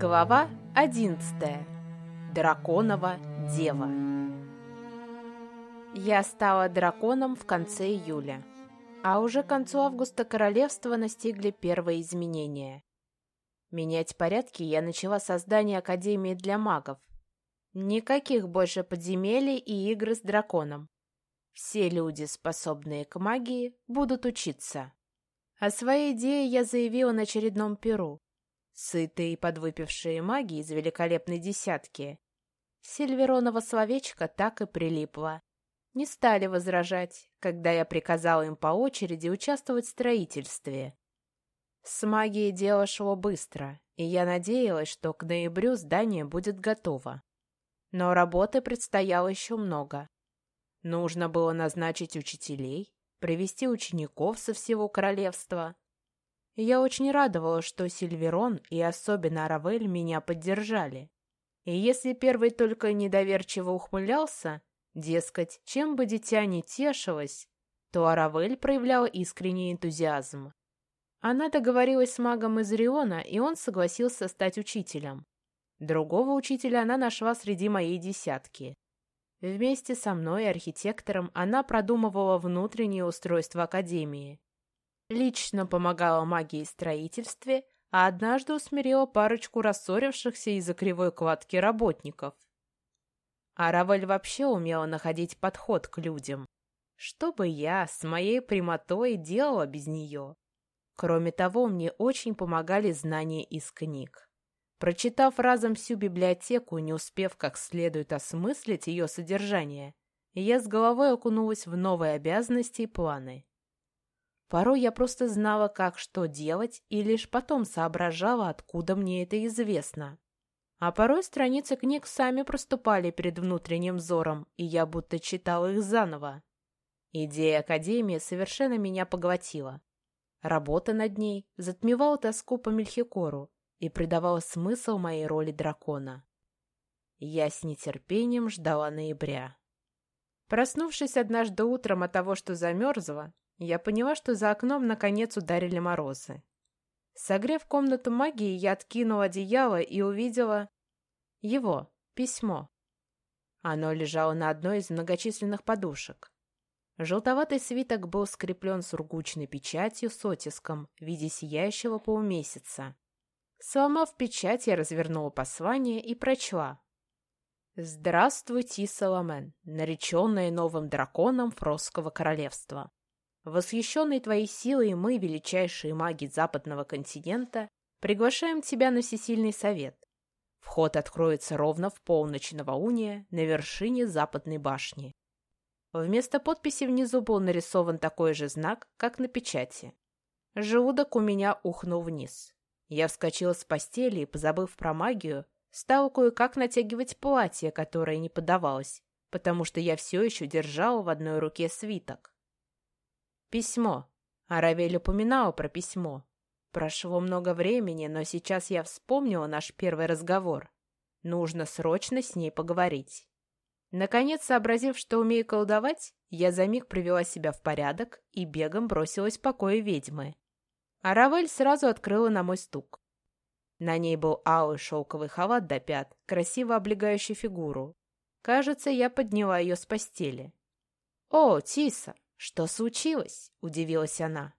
Глава 11. Драконова дева. Я стала драконом в конце июля, а уже к концу августа королевства настигли первые изменения. Менять порядки я начала создание Академии для магов. Никаких больше подземелий и игр с драконом. Все люди, способные к магии, будут учиться. О своей идее я заявила на очередном перу. Сытые и подвыпившие маги из великолепной десятки. Сильверонова словечко так и прилипло. Не стали возражать, когда я приказала им по очереди участвовать в строительстве. С магией дело шло быстро, и я надеялась, что к ноябрю здание будет готово. Но работы предстояло еще много. Нужно было назначить учителей, привести учеников со всего королевства, я очень радовалась, что Сильверон и особенно Аравель меня поддержали. И если первый только недоверчиво ухмылялся, дескать, чем бы дитя не тешилось, то Аравель проявляла искренний энтузиазм. Она договорилась с магом из Риона, и он согласился стать учителем. Другого учителя она нашла среди моей десятки. Вместе со мной, архитектором, она продумывала внутреннее устройство Академии. Лично помогала магии строительстве, а однажды усмирила парочку рассорившихся из-за кривой кладки работников. А вообще умела находить подход к людям. Что бы я с моей прямотой делала без нее? Кроме того, мне очень помогали знания из книг. Прочитав разом всю библиотеку, не успев как следует осмыслить ее содержание, я с головой окунулась в новые обязанности и планы. Порой я просто знала, как что делать, и лишь потом соображала, откуда мне это известно. А порой страницы книг сами проступали перед внутренним взором, и я будто читала их заново. Идея Академии совершенно меня поглотила. Работа над ней затмевала тоску по Мельхикору и придавала смысл моей роли дракона. Я с нетерпением ждала ноября. Проснувшись однажды утром от того, что замерзла, я поняла, что за окном наконец ударили морозы. Согрев комнату магии, я откинула одеяло и увидела его, письмо. Оно лежало на одной из многочисленных подушек. Желтоватый свиток был скреплен сургучной печатью с оттиском в виде сияющего полумесяца. Сломав печать, я развернула послание и прочла. «Здравствуй, Тисаламен, нареченная новым драконом Фросского королевства. Восхищенные твоей силой мы, величайшие маги западного континента, приглашаем тебя на всесильный совет. Вход откроется ровно в полночь новолуния на вершине западной башни. Вместо подписи внизу был нарисован такой же знак, как на печати. Желудок у меня ухнул вниз. Я вскочила с постели и, позабыв про магию, стала кое-как натягивать платье, которое не подавалось, потому что я все еще держала в одной руке свиток. Письмо. Аравель упоминала про письмо. Прошло много времени, но сейчас я вспомнила наш первый разговор. Нужно срочно с ней поговорить. Наконец, сообразив, что умею колдовать, я за миг привела себя в порядок и бегом бросилась в покое ведьмы. Аравель сразу открыла на мой стук. На ней был алый шелковый халат до пят, красиво облегающий фигуру. Кажется, я подняла ее с постели. «О, Тиса, «Что случилось?» — удивилась она.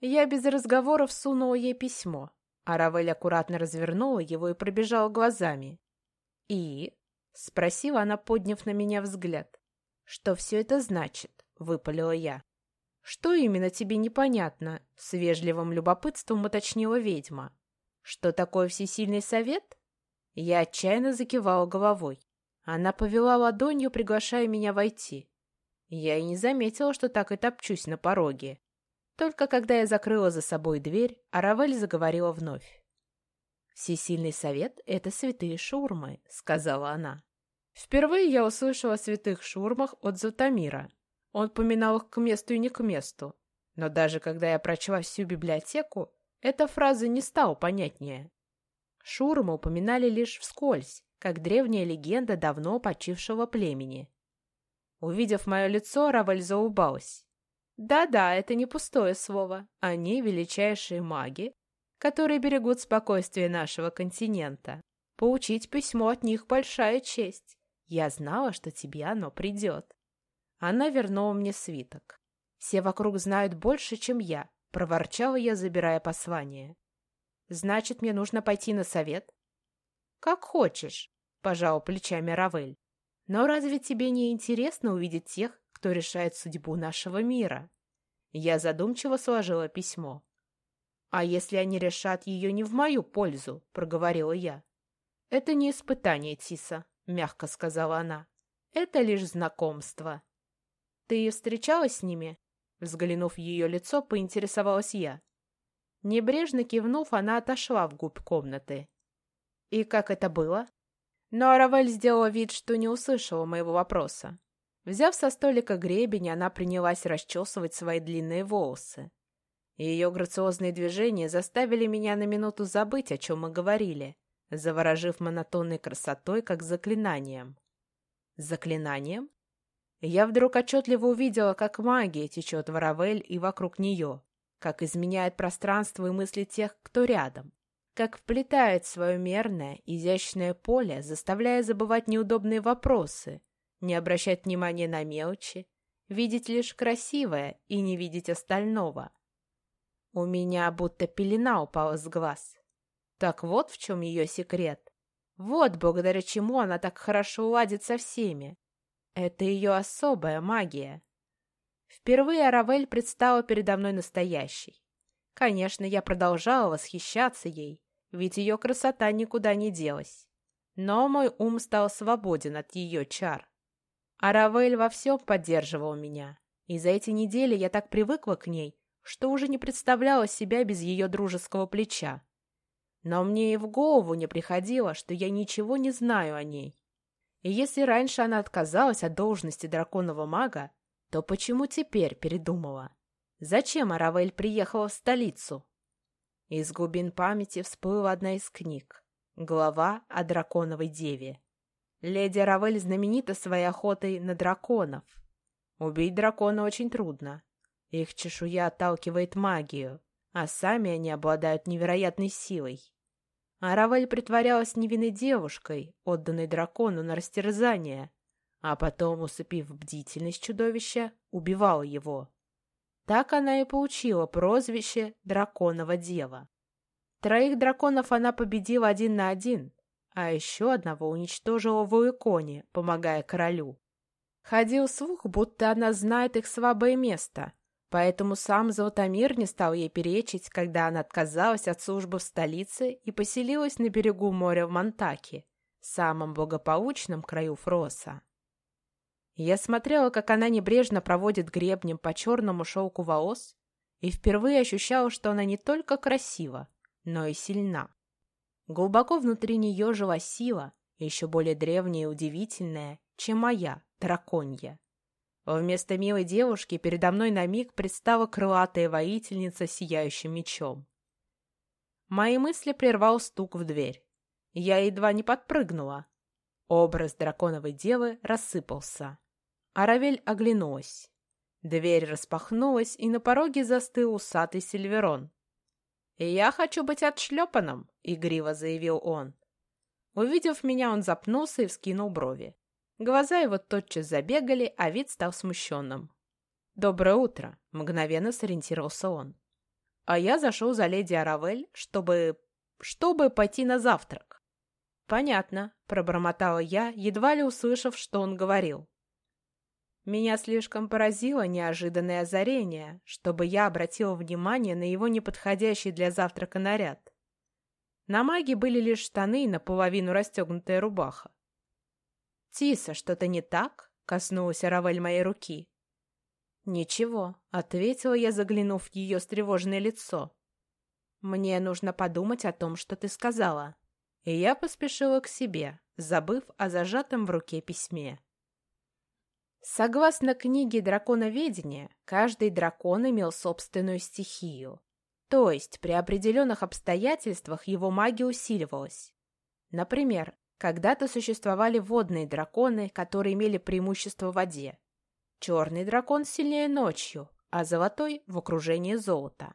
Я без разговоров сунула ей письмо. а Равель аккуратно развернула его и пробежала глазами. «И?» — спросила она, подняв на меня взгляд. «Что все это значит?» — выпалила я. «Что именно тебе непонятно?» — с вежливым любопытством уточнила ведьма. «Что такое всесильный совет?» Я отчаянно закивала головой. Она повела ладонью, приглашая меня войти. Я и не заметила, что так и топчусь на пороге. Только когда я закрыла за собой дверь, Аравель заговорила вновь. «Всесильный совет — это святые шурмы», — сказала она. Впервые я услышала о святых шурмах от Зутамира. Он поминал их к месту и не к месту. Но даже когда я прочла всю библиотеку, эта фраза не стала понятнее. Шурмы упоминали лишь вскользь, как древняя легенда давно почившего племени. Увидев мое лицо, Равель заулыбалась. Да-да, это не пустое слово. Они величайшие маги, которые берегут спокойствие нашего континента. Поучить письмо от них большая честь. Я знала, что тебе оно придет. Она вернула мне свиток. Все вокруг знают больше, чем я, проворчала я, забирая послание. Значит, мне нужно пойти на совет? Как хочешь, пожал плечами Равель. Но разве тебе не интересно увидеть тех, кто решает судьбу нашего мира? Я задумчиво сложила письмо. «А если они решат ее не в мою пользу?» — проговорила я. «Это не испытание, Тиса», — мягко сказала она. «Это лишь знакомство». «Ты встречалась с ними?» Взглянув в ее лицо, поинтересовалась я. Небрежно кивнув, она отошла в комнаты. «И как это было?» Но Аравель сделала вид, что не услышала моего вопроса. Взяв со столика гребень, она принялась расчесывать свои длинные волосы. Ее грациозные движения заставили меня на минуту забыть, о чем мы говорили, заворожив монотонной красотой, как заклинанием. Заклинанием? Я вдруг отчетливо увидела, как магия течет в Равель и вокруг нее, как изменяет пространство и мысли тех, кто рядом как вплетает свое мерное, изящное поле, заставляя забывать неудобные вопросы, не обращать внимания на мелочи, видеть лишь красивое и не видеть остального. У меня будто пелена упала с глаз. Так вот в чем ее секрет. Вот благодаря чему она так хорошо ладит со всеми. Это ее особая магия. Впервые Аравель предстала передо мной настоящей. Конечно, я продолжала восхищаться ей, ведь ее красота никуда не делась. Но мой ум стал свободен от ее чар. А Равель во всем поддерживал меня, и за эти недели я так привыкла к ней, что уже не представляла себя без ее дружеского плеча. Но мне и в голову не приходило, что я ничего не знаю о ней. И если раньше она отказалась от должности драконового мага, то почему теперь передумала? Зачем Аравель приехала в столицу? Из глубин памяти всплыла одна из книг. Глава о драконовой деве. Леди Равель знаменита своей охотой на драконов. Убить дракона очень трудно. Их чешуя отталкивает магию, а сами они обладают невероятной силой. А Равель притворялась невинной девушкой, отданной дракону на растерзание, а потом, усыпив бдительность чудовища, убивала его. Так она и получила прозвище «Драконова дева». Троих драконов она победила один на один, а еще одного уничтожила в Уиконе, помогая королю. Ходил слух, будто она знает их слабое место, поэтому сам Золотомир не стал ей перечить, когда она отказалась от службы в столице и поселилась на берегу моря в Монтаке, самом благополучном краю Фроса. Я смотрела, как она небрежно проводит гребнем по черному шелку волос, и впервые ощущала, что она не только красива, но и сильна. Глубоко внутри нее жила сила, еще более древняя и удивительная, чем моя, драконья. Вместо милой девушки передо мной на миг предстала крылатая воительница с сияющим мечом. Мои мысли прервал стук в дверь. Я едва не подпрыгнула. Образ драконовой девы рассыпался. Аравель оглянулась. Дверь распахнулась, и на пороге застыл усатый Сильверон. «Я хочу быть отшлепанным», — игриво заявил он. Увидев меня, он запнулся и вскинул брови. Глаза его тотчас забегали, а вид стал смущенным. «Доброе утро», — мгновенно сориентировался он. А я зашел за леди Аравель, чтобы... чтобы пойти на завтрак. «Понятно», — пробормотала я, едва ли услышав, что он говорил. Меня слишком поразило неожиданное озарение, чтобы я обратила внимание на его неподходящий для завтрака наряд. На маге были лишь штаны и наполовину расстегнутая рубаха. «Тиса, что-то не так?» — коснулась Равель моей руки. «Ничего», — ответила я, заглянув в ее встревоженное лицо. «Мне нужно подумать о том, что ты сказала». И я поспешила к себе, забыв о зажатом в руке письме. Согласно книге «Драконоведение», каждый дракон имел собственную стихию. То есть при определенных обстоятельствах его магия усиливалась. Например, когда-то существовали водные драконы, которые имели преимущество в воде. Черный дракон сильнее ночью, а золотой — в окружении золота.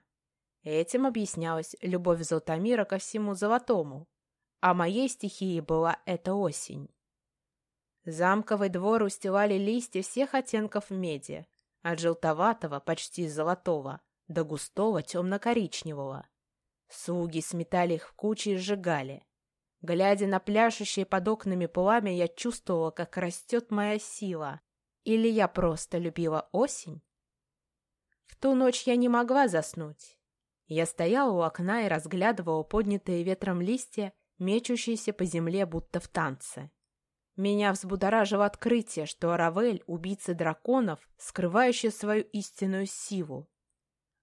Этим объяснялась любовь Золотомира ко всему золотому, а моей стихией была эта осень. Замковый двор устилали листья всех оттенков меди, от желтоватого, почти золотого, до густого темно-коричневого. Слуги сметали их в кучи и сжигали. Глядя на пляшущие под окнами пламя, я чувствовала, как растет моя сила. Или я просто любила осень? В ту ночь я не могла заснуть. Я стояла у окна и разглядывала поднятые ветром листья, мечущиеся по земле, будто в танце. Меня взбудоражило открытие, что Аравель — убийца драконов, скрывающая свою истинную силу.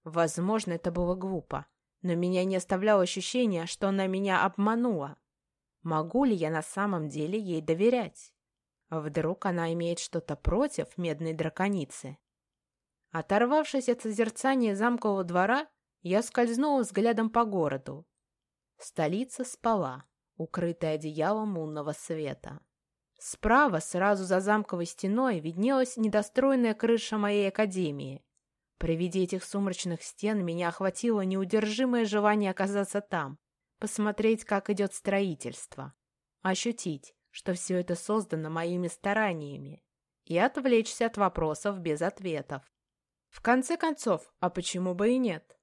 Возможно, это было глупо, но меня не оставляло ощущение, что она меня обманула. Могу ли я на самом деле ей доверять? Вдруг она имеет что-то против медной драконицы? Оторвавшись от созерцания замкового двора, я скользнула взглядом по городу. Столица спала, укрытая одеялом лунного света. Справа, сразу за замковой стеной, виднелась недостроенная крыша моей академии. При виде этих сумрачных стен меня охватило неудержимое желание оказаться там, посмотреть, как идет строительство, ощутить, что все это создано моими стараниями, и отвлечься от вопросов без ответов. В конце концов, а почему бы и нет?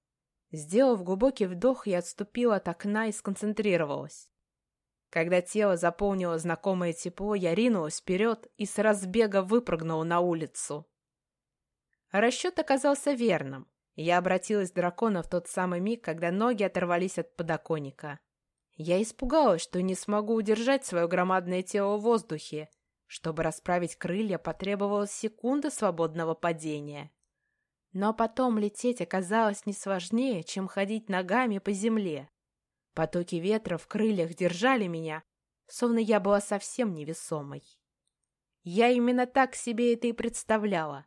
Сделав глубокий вдох, я отступила от окна и сконцентрировалась. Когда тело заполнило знакомое тепло, я ринулась вперед и с разбега выпрыгнула на улицу. Расчет оказался верным. Я обратилась к дракону в тот самый миг, когда ноги оторвались от подоконника. Я испугалась, что не смогу удержать свое громадное тело в воздухе. Чтобы расправить крылья, потребовалась секунда свободного падения. Но потом лететь оказалось не сложнее, чем ходить ногами по земле. Потоки ветра в крыльях держали меня, словно я была совсем невесомой. Я именно так себе это и представляла.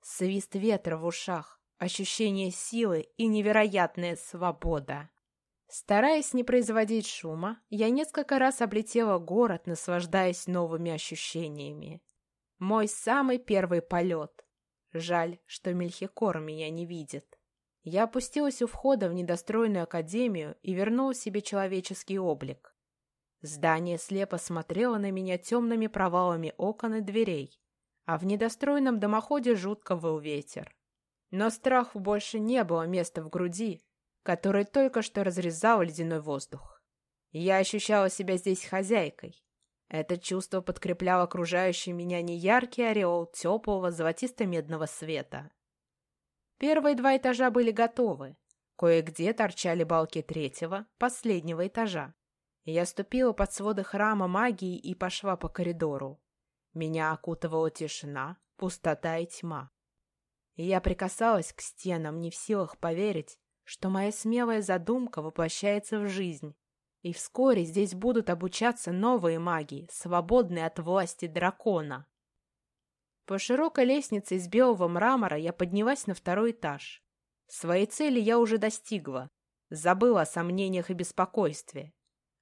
Свист ветра в ушах, ощущение силы и невероятная свобода. Стараясь не производить шума, я несколько раз облетела город, наслаждаясь новыми ощущениями. Мой самый первый полет. Жаль, что Мельхикор меня не видит. Я опустилась у входа в недостроенную академию и вернула себе человеческий облик. Здание слепо смотрело на меня темными провалами окон и дверей, а в недостроенном домоходе жутко выл ветер. Но страху больше не было места в груди, который только что разрезал ледяной воздух. Я ощущала себя здесь хозяйкой, это чувство подкрепляло окружающий меня неяркий ореол теплого золотисто-медного света. Первые два этажа были готовы. Кое-где торчали балки третьего, последнего этажа. Я ступила под своды храма магии и пошла по коридору. Меня окутывала тишина, пустота и тьма. Я прикасалась к стенам, не в силах поверить, что моя смелая задумка воплощается в жизнь, и вскоре здесь будут обучаться новые маги, свободные от власти дракона. По широкой лестнице из белого мрамора я поднялась на второй этаж. Своей цели я уже достигла. Забыла о сомнениях и беспокойстве.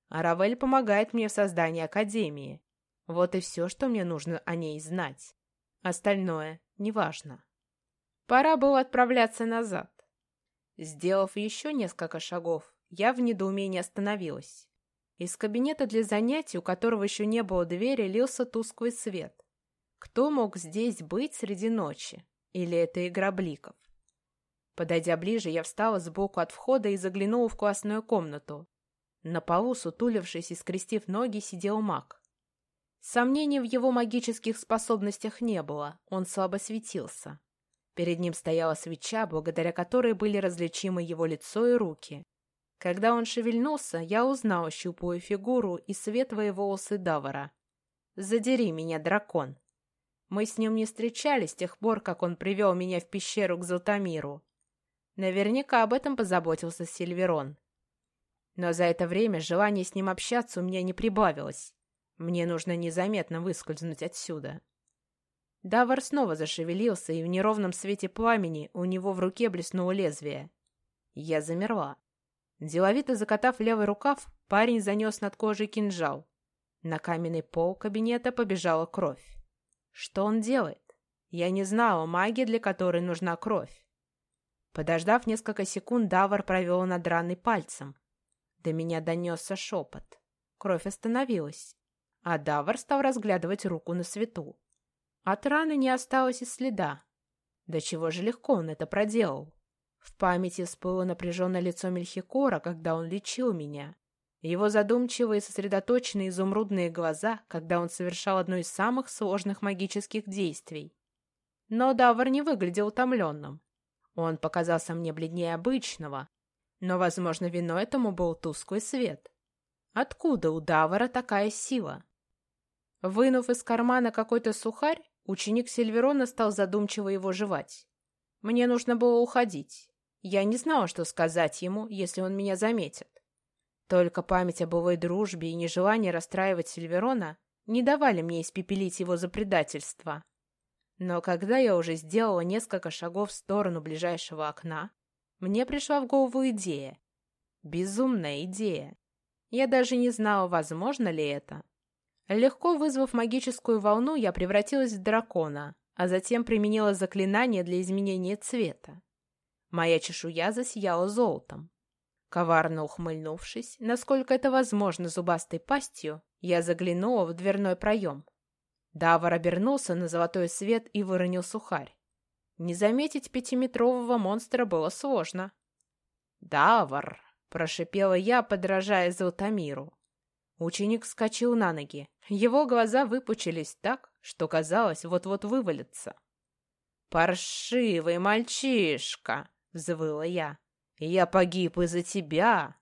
Аравель помогает мне в создании Академии. Вот и все, что мне нужно о ней знать. Остальное неважно. Пора было отправляться назад. Сделав еще несколько шагов, я в недоумении остановилась. Из кабинета для занятий, у которого еще не было двери, лился тусклый свет. Кто мог здесь быть среди ночи? Или это игра бликов? Подойдя ближе, я встала сбоку от входа и заглянула в классную комнату. На полу, сутулившись и скрестив ноги, сидел маг. Сомнений в его магических способностях не было, он слабо светился. Перед ним стояла свеча, благодаря которой были различимы его лицо и руки. Когда он шевельнулся, я узнал щупую фигуру и светлые волосы Давара. «Задери меня, дракон!» Мы с ним не встречались с тех пор, как он привел меня в пещеру к Золотомиру. Наверняка об этом позаботился Сильверон. Но за это время желание с ним общаться у меня не прибавилось. Мне нужно незаметно выскользнуть отсюда. Давар снова зашевелился, и в неровном свете пламени у него в руке блеснуло лезвие. Я замерла. Деловито закатав левый рукав, парень занес над кожей кинжал. На каменный пол кабинета побежала кровь. Что он делает? Я не знала магии, для которой нужна кровь. Подождав несколько секунд, Давар провел над раной пальцем. До меня донесся шепот. Кровь остановилась, а Давар стал разглядывать руку на свету. От раны не осталось и следа. Да чего же легко он это проделал. В памяти всплыло напряженное лицо Мельхикора, когда он лечил меня. Его задумчивые сосредоточенные изумрудные глаза, когда он совершал одно из самых сложных магических действий. Но Давар не выглядел утомленным. Он показался мне бледнее обычного, но, возможно, вино этому был тусклый свет. Откуда у Давара такая сила? Вынув из кармана какой-то сухарь, ученик Сильверона стал задумчиво его жевать. Мне нужно было уходить. Я не знала, что сказать ему, если он меня заметит. Только память о былой дружбе и нежелание расстраивать Сильверона не давали мне испепелить его за предательство. Но когда я уже сделала несколько шагов в сторону ближайшего окна, мне пришла в голову идея. Безумная идея. Я даже не знала, возможно ли это. Легко вызвав магическую волну, я превратилась в дракона, а затем применила заклинание для изменения цвета. Моя чешуя засияла золотом. Коварно ухмыльнувшись, насколько это возможно зубастой пастью, я заглянула в дверной проем. Давар обернулся на золотой свет и выронил сухарь. Не заметить пятиметрового монстра было сложно. «Давар!» — прошипела я, подражая Золотомиру. Ученик вскочил на ноги. Его глаза выпучились так, что казалось, вот-вот вывалится. «Паршивый мальчишка!» — взвыла я. «Я погиб из-за тебя!»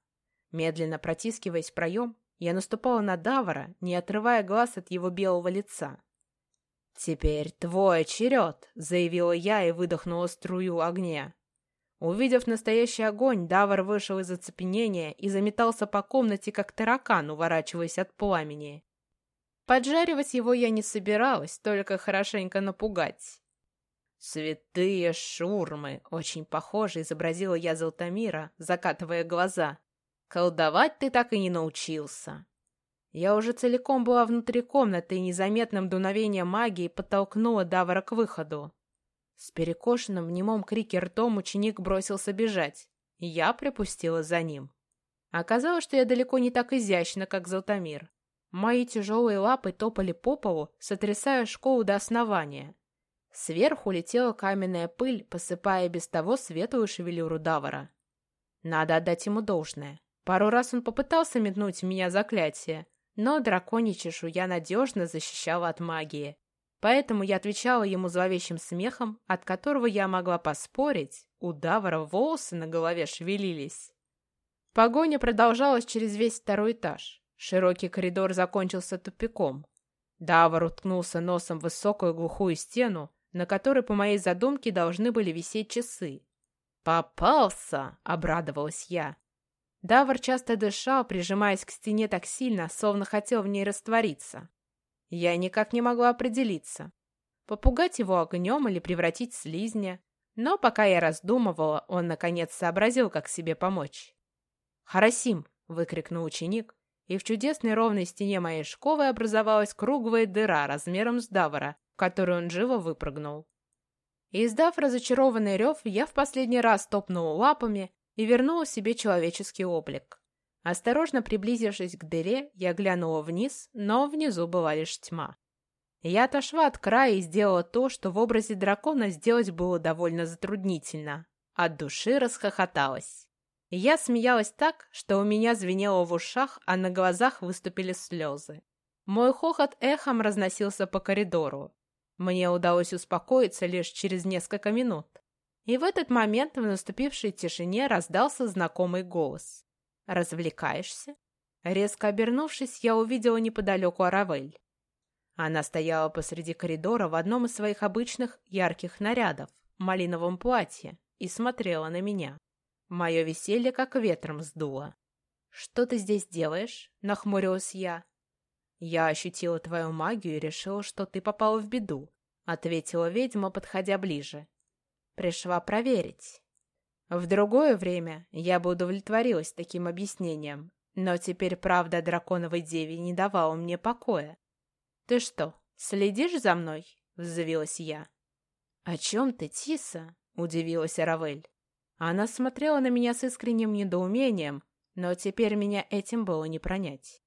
Медленно протискиваясь в проем, я наступала на Давара, не отрывая глаз от его белого лица. «Теперь твой черед!» — заявила я и выдохнула струю огня. Увидев настоящий огонь, Давар вышел из оцепенения и заметался по комнате, как таракан, уворачиваясь от пламени. Поджаривать его я не собиралась, только хорошенько напугать. «Святые шурмы!» — очень похоже изобразила я Золотомира, закатывая глаза. «Колдовать ты так и не научился!» Я уже целиком была внутри комнаты и незаметным дуновением магии подтолкнула Давара к выходу. С перекошенным в немом крике ртом ученик бросился бежать, я припустила за ним. Оказалось, что я далеко не так изящна, как Золотомир. Мои тяжелые лапы топали по полу, сотрясая школу до основания. Сверху летела каменная пыль, посыпая без того светлую шевелюру Давара. Надо отдать ему должное. Пару раз он попытался метнуть в меня заклятие, но драконий чешуя надежно защищала от магии. Поэтому я отвечала ему зловещим смехом, от которого я могла поспорить, у Давара волосы на голове шевелились. Погоня продолжалась через весь второй этаж. Широкий коридор закончился тупиком. Давар уткнулся носом в высокую глухую стену, на которой, по моей задумке, должны были висеть часы. «Попался!» — обрадовалась я. Давар часто дышал, прижимаясь к стене так сильно, словно хотел в ней раствориться. Я никак не могла определиться, попугать его огнем или превратить в слизня. Но пока я раздумывала, он наконец сообразил, как себе помочь. «Харасим!» — выкрикнул ученик, и в чудесной ровной стене моей школы образовалась круглая дыра размером с Давара, которую он живо выпрыгнул. Издав разочарованный рев, я в последний раз топнула лапами и вернула себе человеческий облик. Осторожно приблизившись к дыре, я глянула вниз, но внизу была лишь тьма. Я отошла от края и сделала то, что в образе дракона сделать было довольно затруднительно. От души расхохоталась. Я смеялась так, что у меня звенело в ушах, а на глазах выступили слезы. Мой хохот эхом разносился по коридору. Мне удалось успокоиться лишь через несколько минут. И в этот момент в наступившей тишине раздался знакомый голос. «Развлекаешься?» Резко обернувшись, я увидела неподалеку Аравель. Она стояла посреди коридора в одном из своих обычных ярких нарядов, малиновом платье, и смотрела на меня. Мое веселье как ветром сдуло. «Что ты здесь делаешь?» — нахмурилась я. «Я ощутила твою магию и решила, что ты попала в беду», — ответила ведьма, подходя ближе. «Пришла проверить». В другое время я бы удовлетворилась таким объяснением, но теперь правда драконовой деве не давала мне покоя. «Ты что, следишь за мной?» — взвилась я. «О чем ты, Тиса?» — удивилась Равель. Она смотрела на меня с искренним недоумением, но теперь меня этим было не пронять.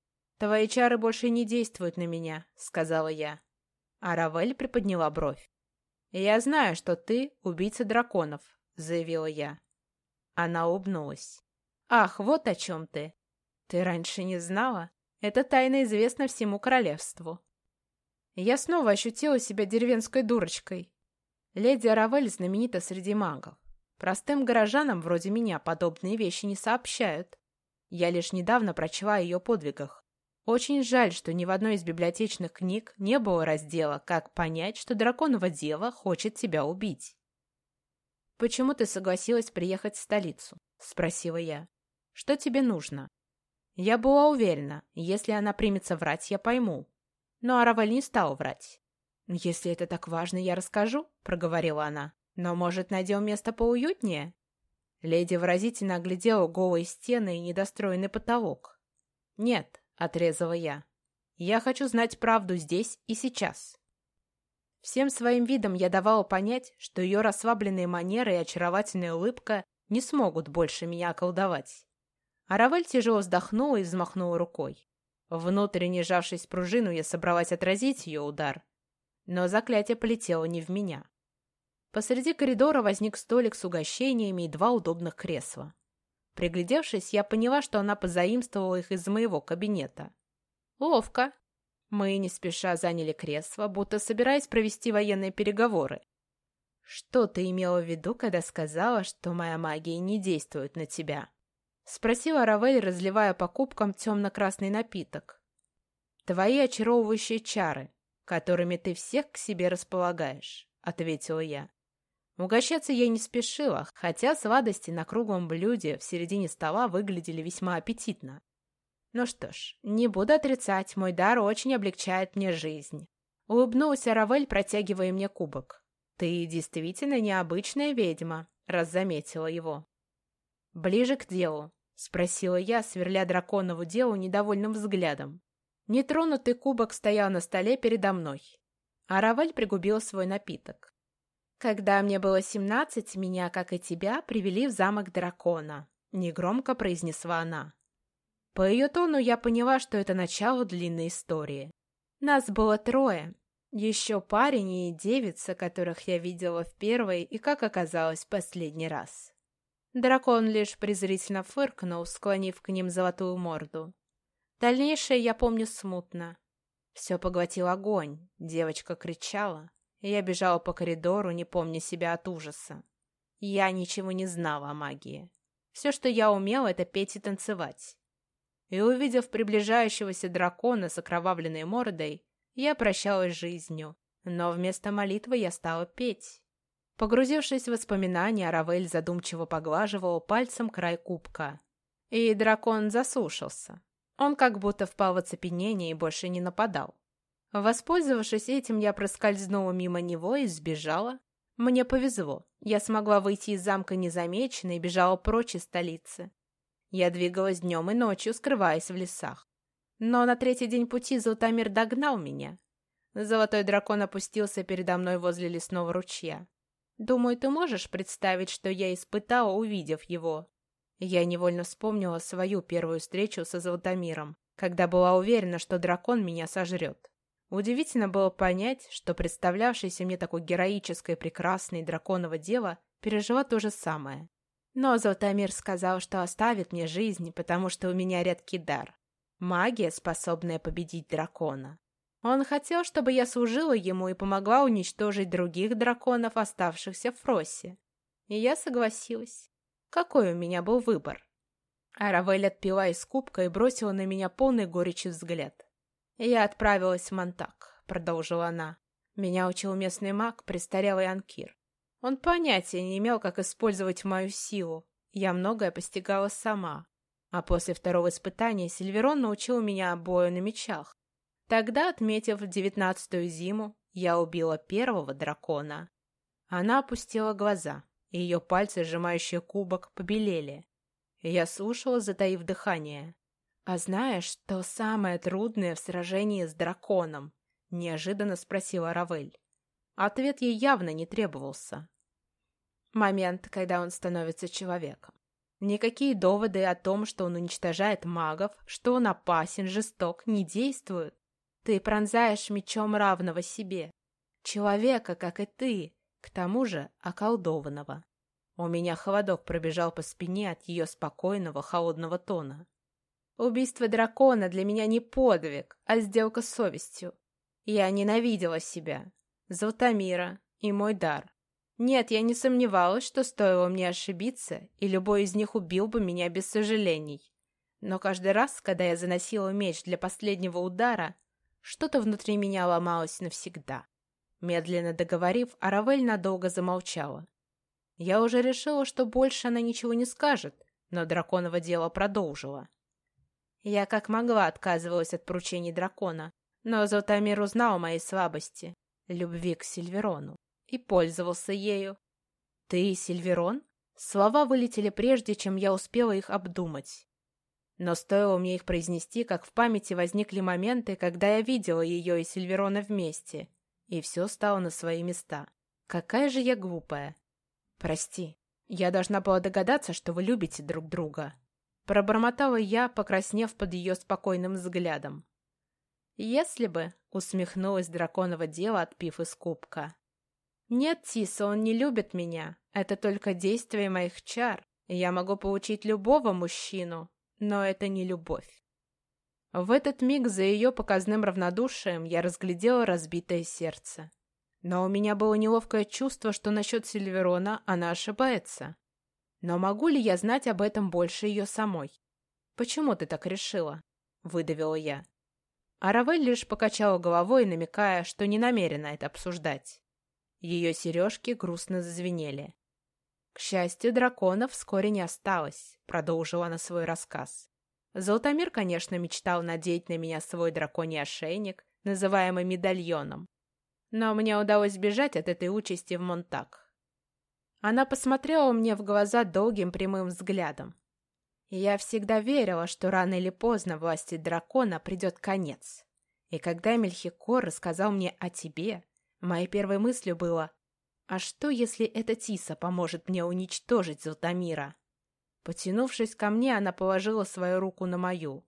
«Твои чары больше не действуют на меня», — сказала я. А Равель приподняла бровь. «Я знаю, что ты убийца драконов», — заявила я. Она улыбнулась. «Ах, вот о чем ты. Ты раньше не знала? Это тайна известна всему королевству». Я снова ощутила себя деревенской дурочкой. Леди Аравель знаменита среди магов. Простым горожанам вроде меня подобные вещи не сообщают. Я лишь недавно прочла о ее подвигах. Очень жаль, что ни в одной из библиотечных книг не было раздела «Как понять, что драконово дева хочет тебя убить». «Почему ты согласилась приехать в столицу?» — спросила я. «Что тебе нужно?» Я была уверена, если она примется врать, я пойму. Но Араваль не стал врать. «Если это так важно, я расскажу», — проговорила она. «Но, может, найдем место поуютнее?» Леди выразительно оглядела голые стены и недостроенный потолок. «Нет», — отрезала я. «Я хочу знать правду здесь и сейчас». Всем своим видом я давала понять, что ее расслабленные манеры и очаровательная улыбка не смогут больше меня околдовать. Аравель тяжело вздохнула и взмахнула рукой. Внутренне сжавшись пружину, я собралась отразить ее удар. Но заклятие полетело не в меня. Посреди коридора возник столик с угощениями и два удобных кресла. Приглядевшись, я поняла, что она позаимствовала их из моего кабинета. Ловко. Мы не спеша заняли кресло, будто собираясь провести военные переговоры. «Что ты имела в виду, когда сказала, что моя магия не действует на тебя?» Спросила Равель, разливая по кубкам темно-красный напиток. «Твои очаровывающие чары, которыми ты всех к себе располагаешь», — ответила я. Угощаться я не спешила, хотя сладости на круглом блюде в середине стола выглядели весьма аппетитно. Ну что ж, не буду отрицать, мой дар очень облегчает мне жизнь. Улыбнулся Равель, протягивая мне кубок. «Ты действительно необычная ведьма», — раз заметила его. «Ближе к делу», — спросила я, сверля драконову делу недовольным взглядом. Нетронутый кубок стоял на столе передо мной. А Равель пригубил свой напиток. «Когда мне было семнадцать, меня, как и тебя, привели в замок дракона», — негромко произнесла она. По ее тону я поняла, что это начало длинной истории. Нас было трое. Еще парень и девица, которых я видела в первый и, как оказалось, последний раз. Дракон лишь презрительно фыркнул, склонив к ним золотую морду. Дальнейшее я помню смутно. Все поглотил огонь, девочка кричала. Я бежала по коридору, не помня себя от ужаса. Я ничего не знала о магии. Все, что я умела, это петь и танцевать. И увидев приближающегося дракона с окровавленной мордой, я прощалась с жизнью, но вместо молитвы я стала петь. Погрузившись в воспоминания, Равель задумчиво поглаживал пальцем край кубка. И дракон засушился. Он как будто впал в оцепенение и больше не нападал. Воспользовавшись этим, я проскользнула мимо него и сбежала. Мне повезло. Я смогла выйти из замка незамеченной и бежала прочь из столицы. Я двигалась днем и ночью, скрываясь в лесах. Но на третий день пути Золотомир догнал меня. Золотой дракон опустился передо мной возле лесного ручья. Думаю, ты можешь представить, что я испытала, увидев его. Я невольно вспомнила свою первую встречу со Золотомиром, когда была уверена, что дракон меня сожрет. Удивительно было понять, что представлявшееся мне такое героическое, прекрасное драконово дело пережила то же самое. Но Золотомир сказал, что оставит мне жизнь, потому что у меня редкий дар. Магия, способная победить дракона. Он хотел, чтобы я служила ему и помогла уничтожить других драконов, оставшихся в Фросе. И я согласилась. Какой у меня был выбор? Аравель отпила из кубка и бросила на меня полный горечи взгляд. «Я отправилась в Монтак», — продолжила она. «Меня учил местный маг, престарелый Анкир. Он понятия не имел, как использовать мою силу. Я многое постигала сама. А после второго испытания Сильверон научил меня бою на мечах. Тогда, отметив девятнадцатую зиму, я убила первого дракона. Она опустила глаза, и ее пальцы, сжимающие кубок, побелели. Я слушала, затаив дыхание. «А знаешь, что самое трудное в сражении с драконом?» — неожиданно спросила Равель. Ответ ей явно не требовался. Момент, когда он становится человеком. Никакие доводы о том, что он уничтожает магов, что он опасен, жесток, не действуют. Ты пронзаешь мечом равного себе. Человека, как и ты, к тому же околдованного. У меня холодок пробежал по спине от ее спокойного, холодного тона. Убийство дракона для меня не подвиг, а сделка с совестью. Я ненавидела себя, Золотомира и мой дар. Нет, я не сомневалась, что стоило мне ошибиться, и любой из них убил бы меня без сожалений. Но каждый раз, когда я заносила меч для последнего удара, что-то внутри меня ломалось навсегда. Медленно договорив, Аравель надолго замолчала. Я уже решила, что больше она ничего не скажет, но драконово дело продолжила. Я как могла отказывалась от поручений дракона, но Золотомир узнал мои слабости, любви к Сильверону и пользовался ею. «Ты Сильверон?» Слова вылетели прежде, чем я успела их обдумать. Но стоило мне их произнести, как в памяти возникли моменты, когда я видела ее и Сильверона вместе, и все стало на свои места. Какая же я глупая. Прости, я должна была догадаться, что вы любите друг друга. Пробормотала я, покраснев под ее спокойным взглядом. «Если бы», — усмехнулась драконово дело, отпив из кубка. «Нет, Тиса, он не любит меня. Это только действие моих чар. Я могу получить любого мужчину, но это не любовь». В этот миг за ее показным равнодушием я разглядела разбитое сердце. Но у меня было неловкое чувство, что насчет Сильверона она ошибается. Но могу ли я знать об этом больше ее самой? «Почему ты так решила?» — выдавила я. Аравель лишь покачала головой, намекая, что не намерена это обсуждать. Ее сережки грустно зазвенели. «К счастью, драконов вскоре не осталось», — продолжила она свой рассказ. Золотомир, конечно, мечтал надеть на меня свой драконий ошейник, называемый медальоном. Но мне удалось бежать от этой участи в Монтак. Она посмотрела мне в глаза долгим прямым взглядом. Я всегда верила, что рано или поздно власти дракона придет конец. И когда Мельхикор рассказал мне о тебе, Моей первой мыслью было, а что, если эта Тиса поможет мне уничтожить Золотомира? Потянувшись ко мне, она положила свою руку на мою.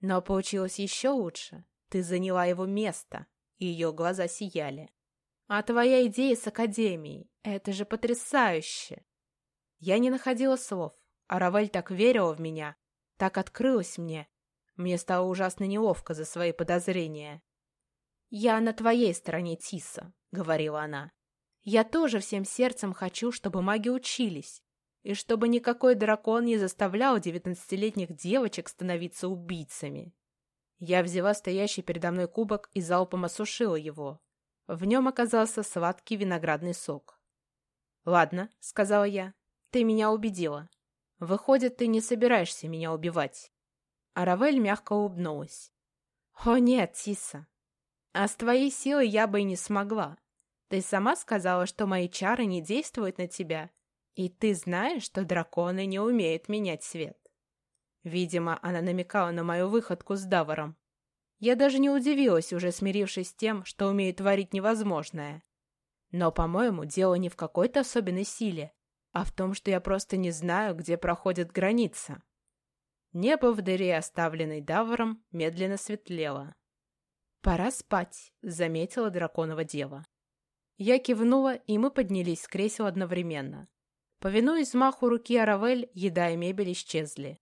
Но получилось еще лучше. Ты заняла его место, и ее глаза сияли. А твоя идея с Академией — это же потрясающе! Я не находила слов, а Равель так верила в меня, так открылась мне. Мне стало ужасно неловко за свои подозрения. «Я на твоей стороне, Тиса», — говорила она. «Я тоже всем сердцем хочу, чтобы маги учились, и чтобы никакой дракон не заставлял девятнадцатилетних девочек становиться убийцами». Я взяла стоящий передо мной кубок и залпом осушила его. В нем оказался сладкий виноградный сок. «Ладно», — сказала я, — «ты меня убедила. Выходит, ты не собираешься меня убивать». Аравель мягко улыбнулась. «О нет, Тиса, а с твоей силой я бы и не смогла. Ты сама сказала, что мои чары не действуют на тебя. И ты знаешь, что драконы не умеют менять цвет. Видимо, она намекала на мою выходку с Даваром. Я даже не удивилась, уже смирившись с тем, что умею творить невозможное. Но, по-моему, дело не в какой-то особенной силе, а в том, что я просто не знаю, где проходит граница. Небо в дыре, оставленной Даваром, медленно светлело. «Пора спать», — заметила драконова дева. Я кивнула, и мы поднялись с кресел одновременно. Повинуясь взмаху руки Аравель, еда и мебель исчезли.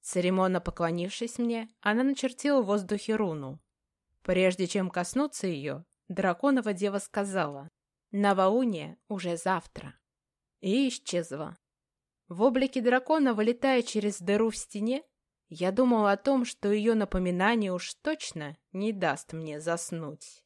Церемонно поклонившись мне, она начертила в воздухе руну. Прежде чем коснуться ее, драконова дева сказала «Новолуние уже завтра» и исчезла. В облике дракона, вылетая через дыру в стене, я думал о том, что ее напоминание уж точно не даст мне заснуть.